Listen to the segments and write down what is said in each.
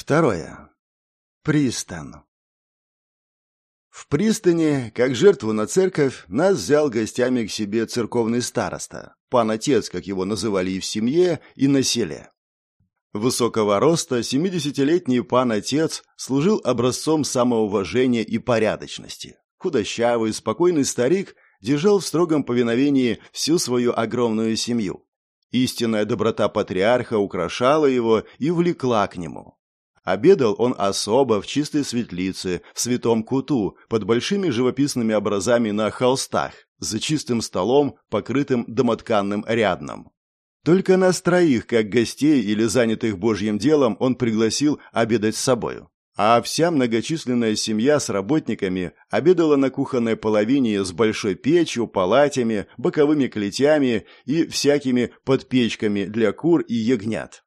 Второе. Пристан. В пристани, как жертву на церковь, нас взял гостями к себе церковный староста, пан-отец, как его называли и в семье, и на селе. Высокого роста, 70-летний пан-отец служил образцом самоуважения и порядочности. Худощавый, спокойный старик держал в строгом повиновении всю свою огромную семью. Истинная доброта патриарха украшала его и влекла к нему. Обедал он особо в чистой светлице, в святом куту, под большими живописными образами на холстах, за чистым столом, покрытым домотканным рядном. Только нас троих, как гостей или занятых божьим делом, он пригласил обедать с собою. А вся многочисленная семья с работниками обедала на кухонной половине с большой печью, палатями, боковыми клетями и всякими подпечками для кур и ягнят.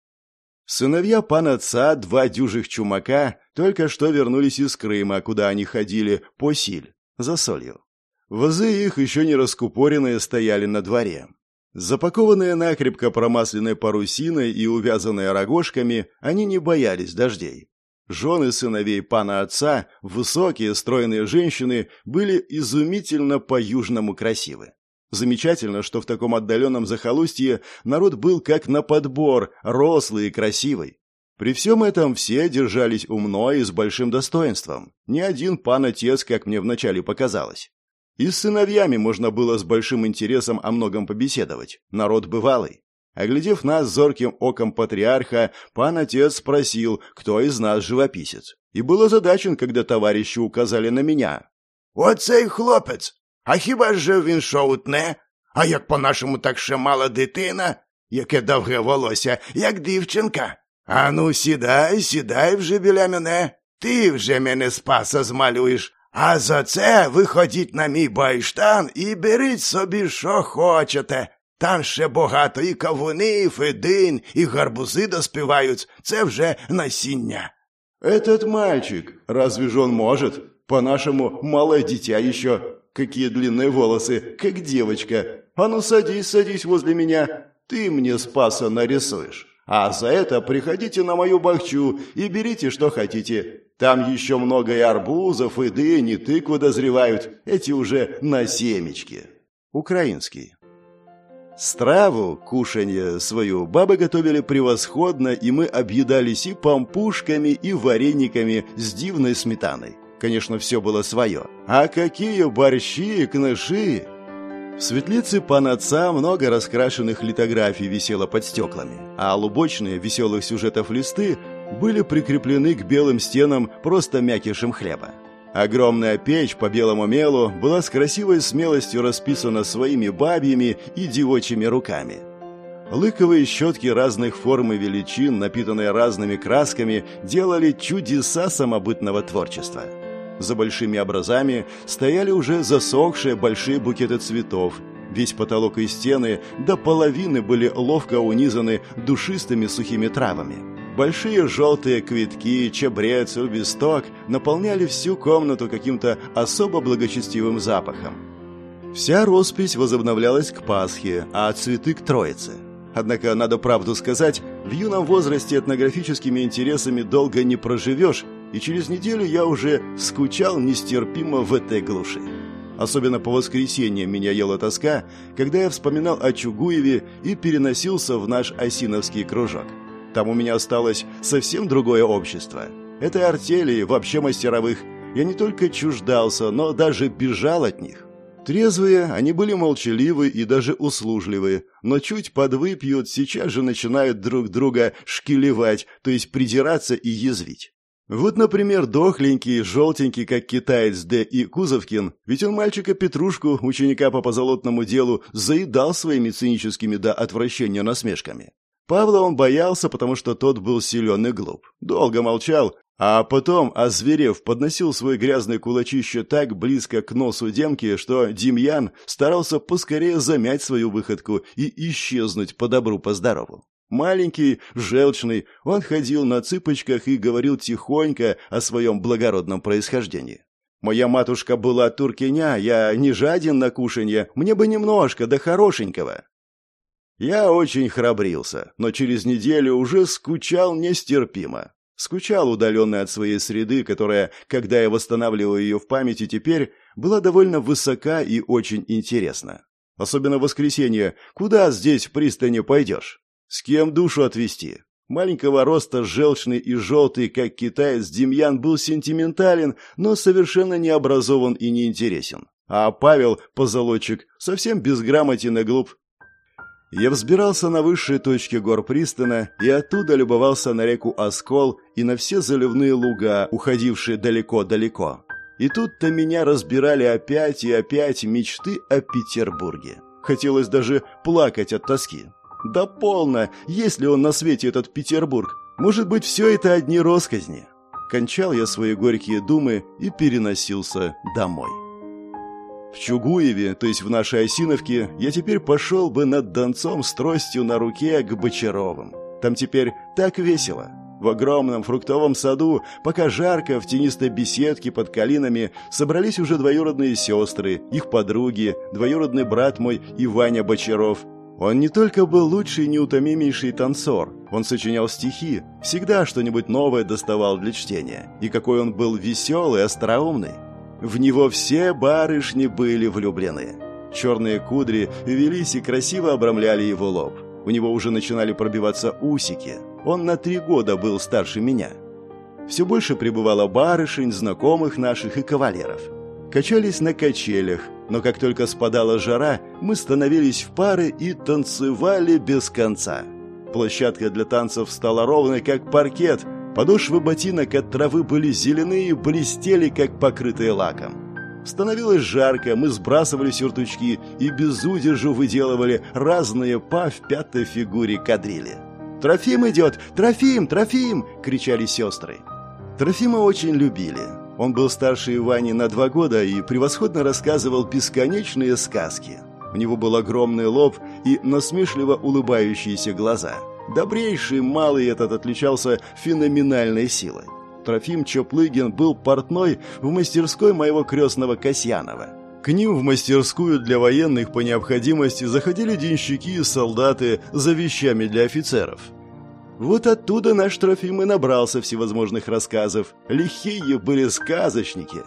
Сыновья пана отца, два дюжих чумака, только что вернулись из Крыма, куда они ходили по силь, за солью. Возы их, еще не раскупоренные, стояли на дворе. Запакованные накрепко промасленной парусиной и увязанные рогожками, они не боялись дождей. Жены сыновей пана отца, высокие, стройные женщины, были изумительно по-южному красивы. Замечательно, что в таком отдаленном захолустье народ был как на подбор, рослый и красивый. При всем этом все держались умно и с большим достоинством. Ни один пан-отец, как мне вначале показалось. И с сыновьями можно было с большим интересом о многом побеседовать. Народ бывалый. Оглядев нас зорким оком патриарха, пан-отец спросил, кто из нас живописец. И был озадачен, когда товарищи указали на меня. «Вот цей хлопець! А хіба ж він що утне? А як по-нашому так ще мала дитина, яке довге волосся, як дівчинка. Ану, сідай, сідай вже біля мене. Ти вже мене спаса змалюєш. А за це виходіть на мій байштан і беріть собі, що хочете. Там ще багато і кавуни, і федин, і гарбузи доспівають. Це вже насіння. Этот мальчик, разве ж он может? По-нашему, малое дитя еще. Какие длинные волосы, как девочка. А ну садись, садись возле меня. Ты мне спаса нарисуешь. А за это приходите на мою бахчу и берите, что хотите. Там еще много и арбузов, и дынь, тыквы дозревают. Эти уже на семечке. Украинский. Страву, кушанье свою, бабы готовили превосходно, и мы объедались и пампушками, и варениками с дивной сметаной. Конечно, все было свое. А какие борщи, кныши! В светлице пана отца много раскрашенных литографий висело под стеклами, а лубочные веселых сюжетов листы были прикреплены к белым стенам просто мякишем хлеба. Огромная печь по белому мелу была с красивой смелостью расписана своими бабьими и девочьими руками. Лыковые щетки разных форм и величин, напитанные разными красками, делали чудеса самобытного творчества. За большими образами стояли уже засохшие большие букеты цветов. Весь потолок и стены до половины были ловко унизаны душистыми сухими травами. Большие желтые квитки, чабрец, лепесток наполняли всю комнату каким-то особо благочестивым запахом. Вся роспись возобновлялась к Пасхе, а цветы к Троице. Однако, надо правду сказать, в юном возрасте этнографическими интересами долго не проживешь, и через неделю я уже скучал нестерпимо в этой глуши. Особенно по воскресеньям меня ела тоска, когда я вспоминал о Чугуеве и переносился в наш осиновский кружок. Там у меня осталось совсем другое общество. Этой артели, вообще мастеровых, я не только чуждался, но даже бежал от них. Трезвые, они были молчаливы и даже услужливы, но чуть подвыпьют, сейчас же начинают друг друга шкилевать, то есть придираться и язвить. Вот, например, дохленький, желтенький, как китаец Д. и Кузовкин, ведь он мальчика Петрушку, ученика по позолотному делу, заедал своими циническими до отвращения насмешками. Павла он боялся, потому что тот был силен и глуп. Долго молчал, а потом, озверев, подносил свой грязный кулачище так близко к носу Демки, что Демьян старался поскорее замять свою выходку и исчезнуть по добру, по. Маленький, желчный, он ходил на цыпочках и говорил тихонько о своем благородном происхождении. «Моя матушка была туркиня, я не жаден на кушанье, мне бы немножко, да хорошенького». Я очень храбрился, но через неделю уже скучал нестерпимо. Скучал удаленно от своей среды, которая, когда я восстанавливаю ее в памяти теперь, была довольно высока и очень интересна. Особенно в воскресенье. Куда здесь в пристани пойдешь? С кем душу отвести? Маленького роста, желчный и желтый, как китаец, Демьян был сентиментален, но совершенно не образован и не интересен. А Павел, позолотчик, совсем безграмотен и глуп. Я взбирался на высшие точки гор Пристана и оттуда любовался на реку Оскол и на все заливные луга, уходившие далеко-далеко. И тут-то меня разбирали опять и опять мечты о Петербурге. Хотелось даже плакать от тоски. Да полно, есть ли он на свете этот Петербург? Может быть, все это одни росказни? Кончал я свои горькие думы и переносился домой. В Чугуеве, то есть в нашей Осиновке, я теперь пошел бы над Донцом с тростью на руке к Бочаровым. Там теперь так весело. В огромном фруктовом саду, пока жарко, в тенистой беседке под калинами, собрались уже двоюродные сестры, их подруги, двоюродный брат мой и Ваня Бочаров, он не только был лучший и неутомимейший танцор, он сочинял стихи, всегда что-нибудь новое доставал для чтения. И какой он был веселый, остроумный. В него все барышни были влюблены. Черные кудри велись и красиво обрамляли его лоб. У него уже начинали пробиваться усики. Он на три года был старше меня. Все больше прибывало барышень, знакомых наших и кавалеров. Качались на качелях, но как только спадала жара, мы становились в пары и танцевали без конца. Площадка для танцев стала ровной, как паркет, подошвы ботинок от травы были зеленые и блестели, как покрытые лаком. Становилось жарко, мы сбрасывали сюртучки и без удержу выделывали разные па в пятой фигуре кадрили. «Трофим идет! Трофим! Трофим!» — кричали сестры. Трофима очень любили. Он был старше Ивани на два года и превосходно рассказывал бесконечные сказки. У него был огромный лоб и насмешливо улыбающиеся глаза. Добрейший малый этот отличался феноменальной силой. Трофим Чоплыгин был портной в мастерской моего крестного Касьянова. К ним в мастерскую для военных по необходимости заходили денщики и солдаты за вещами для офицеров. Вот оттуда наш Трофим и набрался всевозможных рассказов. Лихие были сказочники.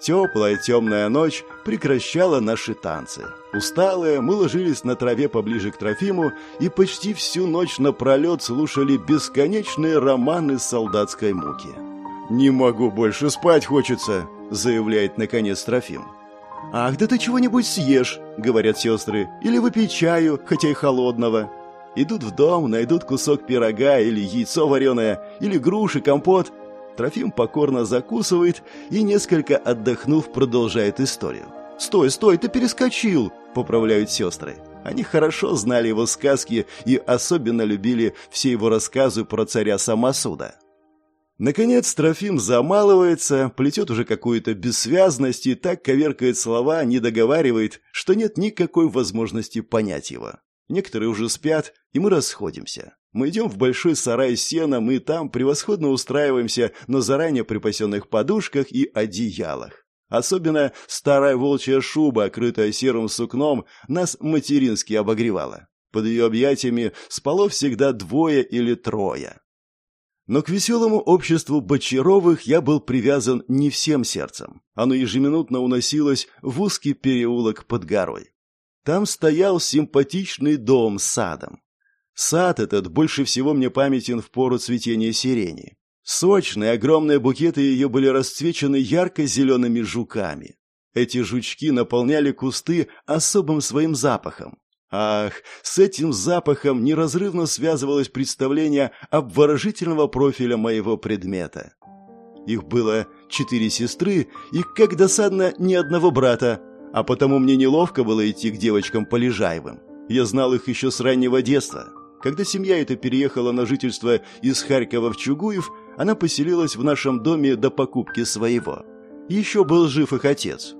Теплая темная ночь прекращала наши танцы. Усталые, мы ложились на траве поближе к Трофиму и почти всю ночь напролет слушали бесконечные романы солдатской муки. «Не могу больше, спать хочется», — заявляет наконец Трофим. «Ах, да ты чего-нибудь съешь», — говорят сестры, — «или выпей чаю, хотя и холодного». Идут в дом, найдут кусок пирога или яйцо вареное, или груши, компот. Трофим покорно закусывает и, несколько отдохнув, продолжает историю. «Стой, стой, ты перескочил!» – поправляют сестры. Они хорошо знали его сказки и особенно любили все его рассказы про царя Самосуда. Наконец Трофим замалывается, плетет уже какую-то бессвязность и так коверкает слова, не договаривает, что нет никакой возможности понять его. Некоторые уже спят, и мы расходимся. Мы идем в большой сарай с сеном, и там превосходно устраиваемся на заранее припасенных подушках и одеялах. Особенно старая волчья шуба, окрытая серым сукном, нас матерински обогревала. Под ее объятиями спало всегда двое или трое. Но к веселому обществу Бочаровых я был привязан не всем сердцем. Оно ежеминутно уносилось в узкий переулок под горой. Там стоял симпатичный дом с садом. Сад этот больше всего мне памятен в пору цветения сирени. Сочные, огромные букеты ее были расцвечены ярко-зелеными жуками. Эти жучки наполняли кусты особым своим запахом. Ах, с этим запахом неразрывно связывалось представление обворожительного профиля моего предмета. Их было четыре сестры и, как досадно, ни одного брата, а потому мне неловко было идти к девочкам Полежаевым. Я знал их еще с раннего детства. Когда семья эта переехала на жительство из Харькова в Чугуев, она поселилась в нашем доме до покупки своего. Еще был жив их отец.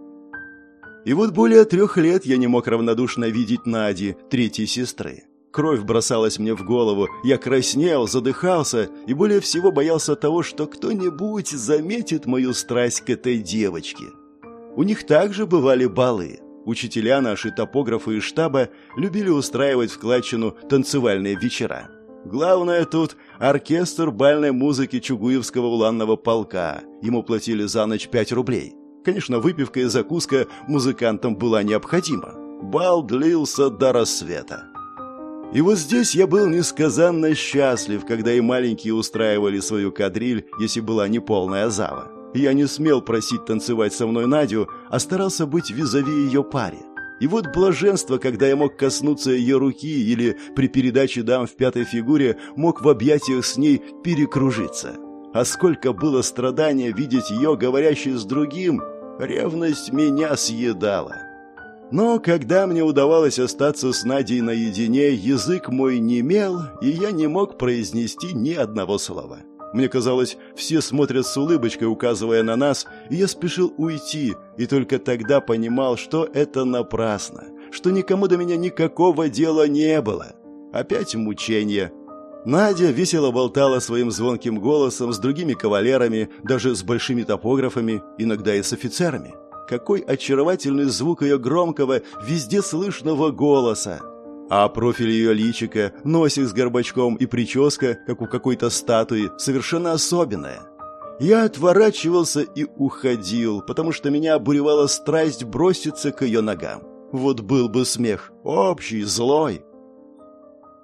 И вот более трех лет я не мог равнодушно видеть Нади, третьей сестры. Кровь бросалась мне в голову, я краснел, задыхался и более всего боялся того, что кто-нибудь заметит мою страсть к этой девочке. У них также бывали балы. Учителя наши, топографы из штаба любили устраивать в Кладчину танцевальные вечера. Главное тут оркестр бальной музыки Чугуевского уланного полка. Ему платили за ночь пять рублей. Конечно, выпивка и закуска музыкантам была необходима. Бал длился до рассвета. И вот здесь я был несказанно счастлив, когда и маленькие устраивали свою кадриль, если была неполная зала. Я не смел просить танцевать со мной Надю, а старался быть визави ее паре. И вот блаженство, когда я мог коснуться ее руки или при передаче дам в пятой фигуре мог в объятиях с ней перекружиться. А сколько было страдания видеть ее, говорящей с другим, ревность меня съедала. Но когда мне удавалось остаться с Надей наедине, язык мой немел, и я не мог произнести ни одного слова. Мне казалось, все смотрят с улыбочкой, указывая на нас, и я спешил уйти, и только тогда понимал, что это напрасно, что никому до меня никакого дела не было. Опять мучение. Надя весело болтала своим звонким голосом с другими кавалерами, даже с большими топографами, иногда и с офицерами. Какой очаровательный звук ее громкого, везде слышного голоса! А профиль ее личика, носик с горбачком и прическа, как у какой-то статуи, совершенно особенная. Я отворачивался и уходил, потому что меня обуревала страсть броситься к ее ногам. Вот был бы смех, общий, злой.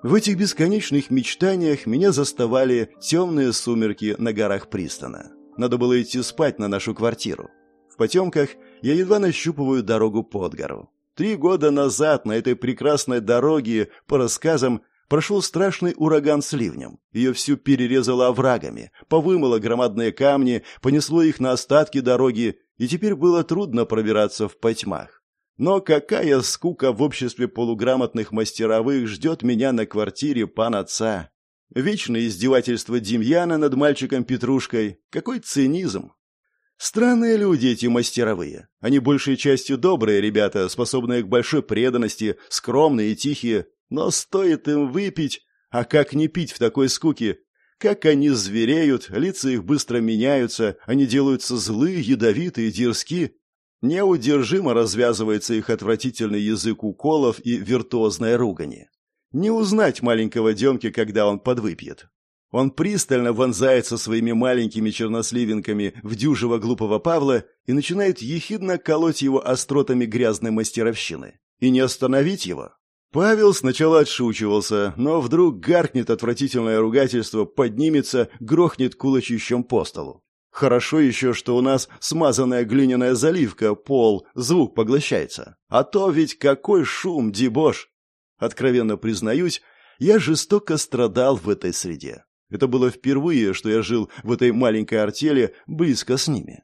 В этих бесконечных мечтаниях меня заставали темные сумерки на горах Пристона. Надо было идти спать на нашу квартиру. В потемках я едва нащупываю дорогу под гору. Три года назад на этой прекрасной дороге, по рассказам, прошел страшный ураган с ливнем. Ее всю перерезало оврагами, повымыло громадные камни, понесло их на остатки дороги, и теперь было трудно пробираться в потьмах. Но какая скука в обществе полуграмотных мастеровых ждет меня на квартире пан отца. Вечное издевательство Демьяна над мальчиком Петрушкой. Какой цинизм. Странные люди эти мастеровые. Они большей частью добрые ребята, способные к большой преданности, скромные и тихие. Но стоит им выпить, а как не пить в такой скуке? Как они звереют, лица их быстро меняются, они делаются злые, ядовитые, дерзки. Неудержимо развязывается их отвратительный язык уколов и виртуозная ругани. Не узнать маленького Демки, когда он подвыпьет. Он пристально вонзается своими маленькими черносливинками в дюжего глупого Павла и начинает ехидно колоть его остротами грязной мастеровщины. И не остановить его. Павел сначала отшучивался, но вдруг гаркнет отвратительное ругательство, поднимется, грохнет кулачищем по столу. Хорошо еще, что у нас смазанная глиняная заливка, пол, звук поглощается. А то ведь какой шум, дебош! Откровенно признаюсь, я жестоко страдал в этой среде. Это было впервые, что я жил в этой маленькой артели близко с ними.